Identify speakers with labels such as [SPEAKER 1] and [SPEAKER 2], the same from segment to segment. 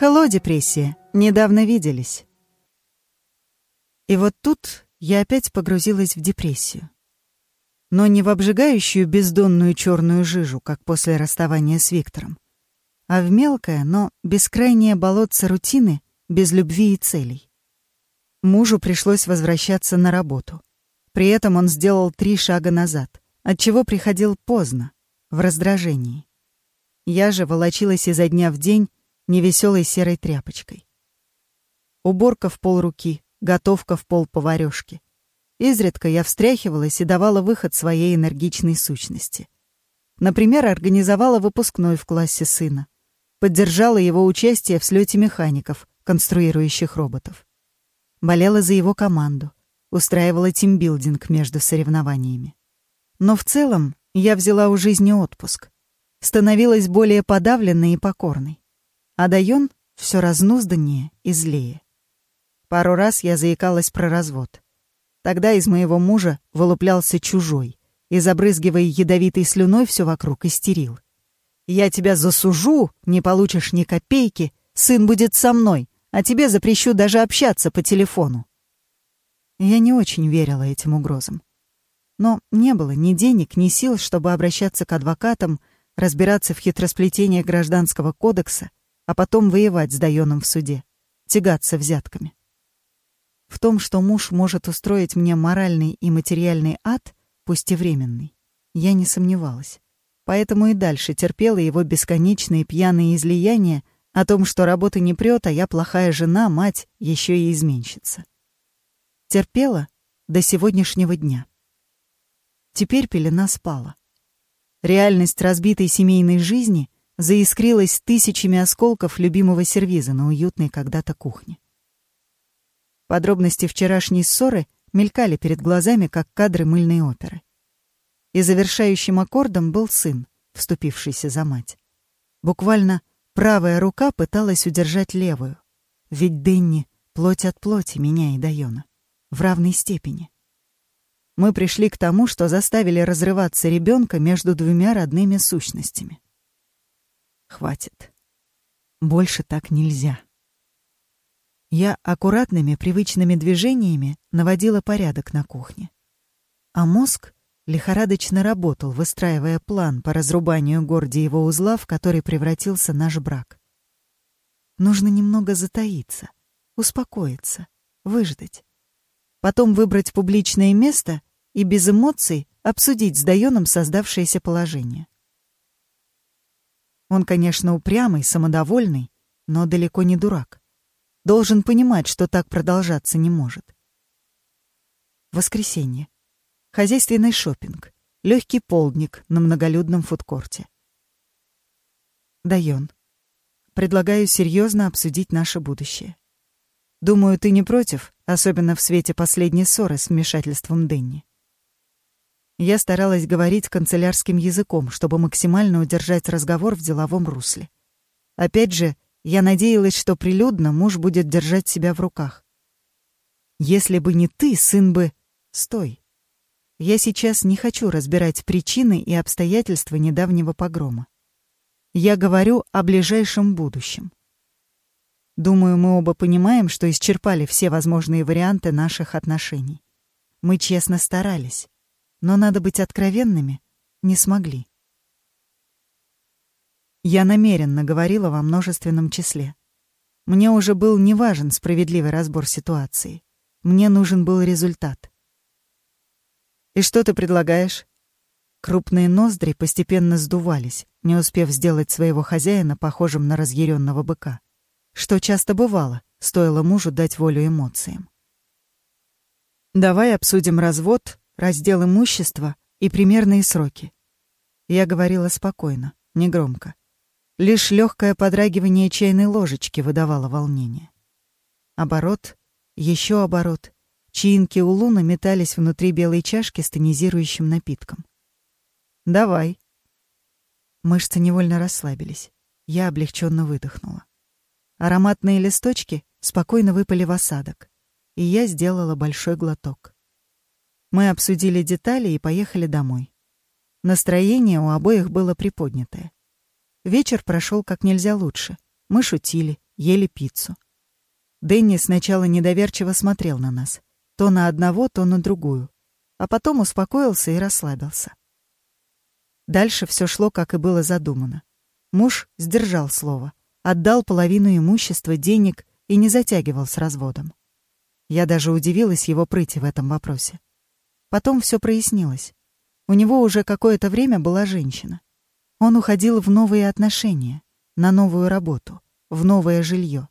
[SPEAKER 1] «Хелло, депрессия. Недавно виделись». И вот тут я опять погрузилась в депрессию. Но не в обжигающую бездонную черную жижу, как после расставания с Виктором, а в мелкое, но бескрайнее болотце рутины без любви и целей. Мужу пришлось возвращаться на работу. При этом он сделал три шага назад, отчего приходил поздно, в раздражении. Я же волочилась изо дня в день невеселой серой тряпочкой. Уборка в полруки, готовка в пол поварёшки. Изредка я встряхивалась и давала выход своей энергичной сущности. Например, организовала выпускной в классе сына. Поддержала его участие в слете механиков, конструирующих роботов. Болела за его команду, устраивала тимбилдинг между соревнованиями. Но в целом я взяла у жизни отпуск. Становилась более подавленной и покорной. А Дайон все разнузданнее и злее. Пару раз я заикалась про развод. Тогда из моего мужа вылуплялся чужой и, забрызгивая ядовитой слюной, все вокруг истерил. «Я тебя засужу, не получишь ни копейки, сын будет со мной, а тебе запрещу даже общаться по телефону». Я не очень верила этим угрозам. Но не было ни денег, ни сил, чтобы обращаться к адвокатам, разбираться в хитросплетении гражданского кодекса, а потом воевать с Дайоном в суде, тягаться взятками. В том, что муж может устроить мне моральный и материальный ад, пусть и временный, я не сомневалась. Поэтому и дальше терпела его бесконечные пьяные излияния о том, что работа не прёт, а я плохая жена, мать, еще и изменщица. Терпела до сегодняшнего дня. Теперь пелена спала. Реальность разбитой семейной жизни заискрилась тысячами осколков любимого сервиза на уютной когда-то кухне. Подробности вчерашней ссоры мелькали перед глазами, как кадры мыльной оперы. И завершающим аккордом был сын, вступившийся за мать. Буквально правая рука пыталась удержать левую. Ведь Дэнни — плоть от плоти меня и Дайона. В равной степени. Мы пришли к тому, что заставили разрываться ребенка между двумя родными сущностями. Хватит. Больше так нельзя. Я аккуратными, привычными движениями наводила порядок на кухне. А мозг лихорадочно работал, выстраивая план по разрубанию Гордиева узла, в который превратился наш брак. Нужно немного затаиться, успокоиться, выждать. Потом выбрать публичное место и без эмоций обсудить с Дайоном создавшееся положение. Он, конечно, упрямый, самодовольный, но далеко не дурак должен понимать, что так продолжаться не может. Воскресенье. Хозяйственный шопинг. Легкий полдник на многолюдном фудкорте. Дайон. Предлагаю серьезно обсудить наше будущее. Думаю, ты не против, особенно в свете последней ссоры с вмешательством Дэнни. Я старалась говорить канцелярским языком, чтобы максимально удержать разговор в деловом русле. Опять же, я надеялась, что прилюдно муж будет держать себя в руках. Если бы не ты, сын бы... Стой. Я сейчас не хочу разбирать причины и обстоятельства недавнего погрома. Я говорю о ближайшем будущем. Думаю, мы оба понимаем, что исчерпали все возможные варианты наших отношений. Мы честно старались, но надо быть откровенными, не смогли. Я намеренно говорила во множественном числе. Мне уже был не важен справедливый разбор ситуации. Мне нужен был результат. «И что ты предлагаешь?» Крупные ноздри постепенно сдувались, не успев сделать своего хозяина похожим на разъяренного быка. Что часто бывало, стоило мужу дать волю эмоциям. «Давай обсудим развод, раздел имущества и примерные сроки». Я говорила спокойно, негромко. Лишь легкое подрагивание чайной ложечки выдавало волнение. Оборот, еще оборот. Чаинки у Луны метались внутри белой чашки с тонизирующим напитком. «Давай». Мышцы невольно расслабились. Я облегченно выдохнула. Ароматные листочки спокойно выпали в осадок, и я сделала большой глоток. Мы обсудили детали и поехали домой. Настроение у обоих было приподнятое. Вечер прошел как нельзя лучше. Мы шутили, ели пиццу. Дэнни сначала недоверчиво смотрел на нас. То на одного, то на другую. А потом успокоился и расслабился. Дальше все шло, как и было задумано. Муж сдержал слово, отдал половину имущества, денег и не затягивал с разводом. Я даже удивилась его прыти в этом вопросе. Потом все прояснилось. У него уже какое-то время была женщина. Он уходил в новые отношения, на новую работу, в новое жилье.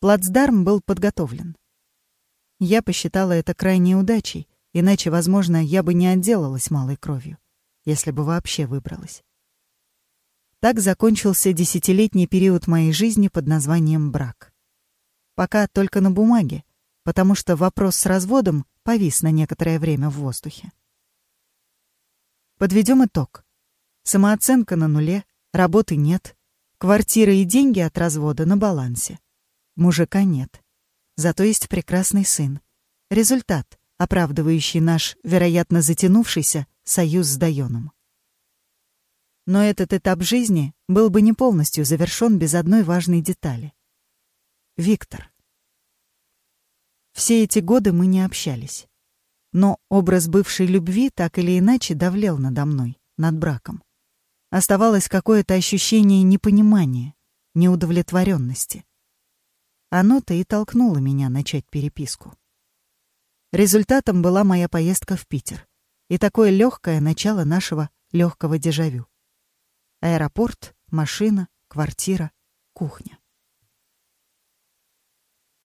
[SPEAKER 1] Плацдарм был подготовлен. Я посчитала это крайней удачей, иначе, возможно, я бы не отделалась малой кровью, если бы вообще выбралась. Так закончился десятилетний период моей жизни под названием брак. Пока только на бумаге, потому что вопрос с разводом повис на некоторое время в воздухе. Подведем итог. Самооценка на нуле, работы нет, квартира и деньги от развода на балансе. Мужика нет. Зато есть прекрасный сын. Результат, оправдывающий наш, вероятно, затянувшийся союз с Дайоном. Но этот этап жизни был бы не полностью завершён без одной важной детали. Виктор. Все эти годы мы не общались. Но образ бывшей любви так или иначе давлел надо мной, над браком. Оставалось какое-то ощущение непонимания, неудовлетворенности. Оно-то и толкнуло меня начать переписку. Результатом была моя поездка в Питер и такое легкое начало нашего легкого дежавю. Аэропорт, машина, квартира, кухня.